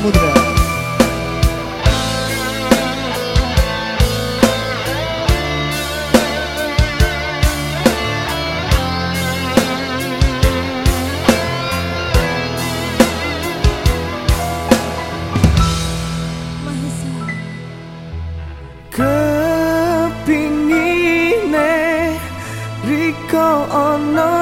ಸಮುದ್ರ Kepingine Riko ono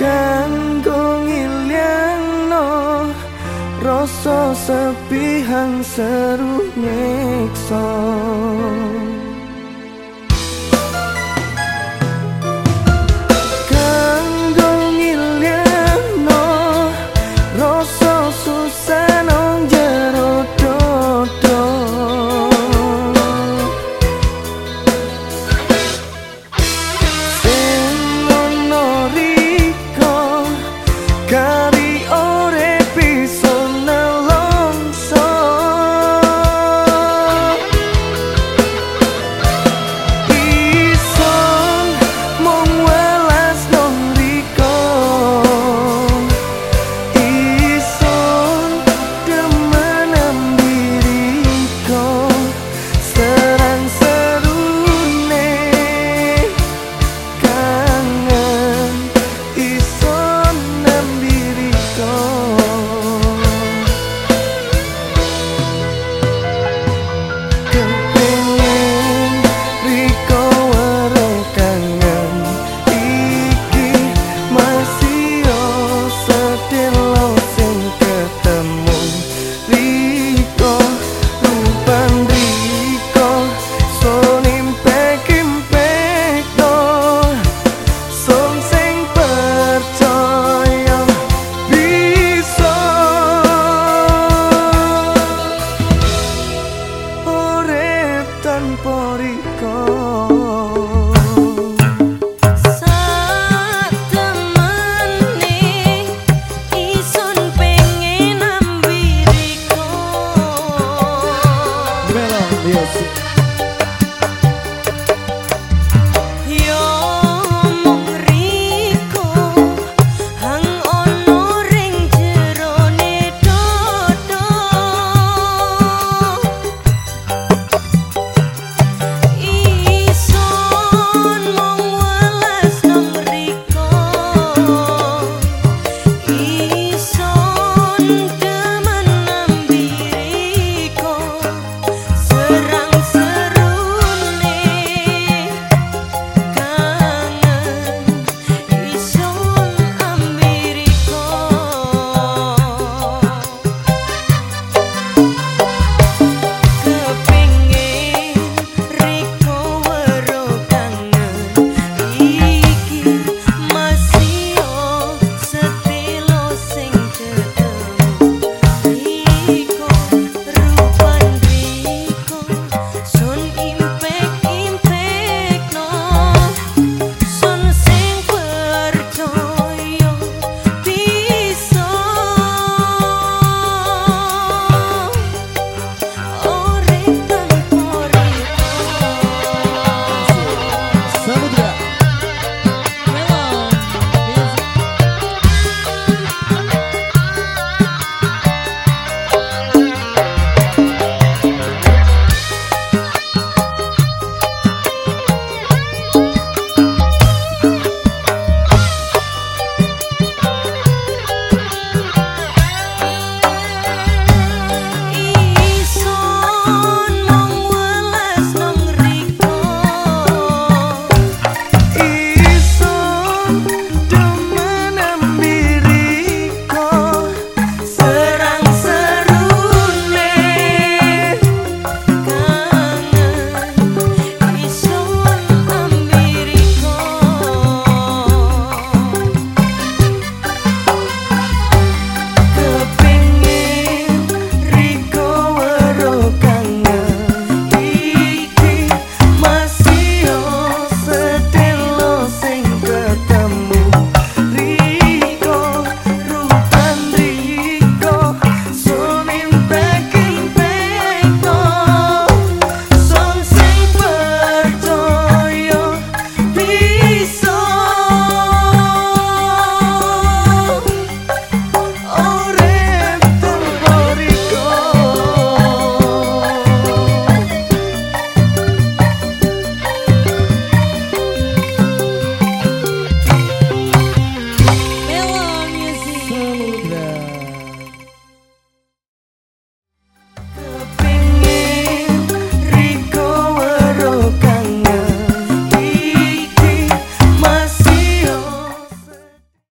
kanggo ngilyano rasa sepihan seru nyekso kanggo ngilyano rasa susah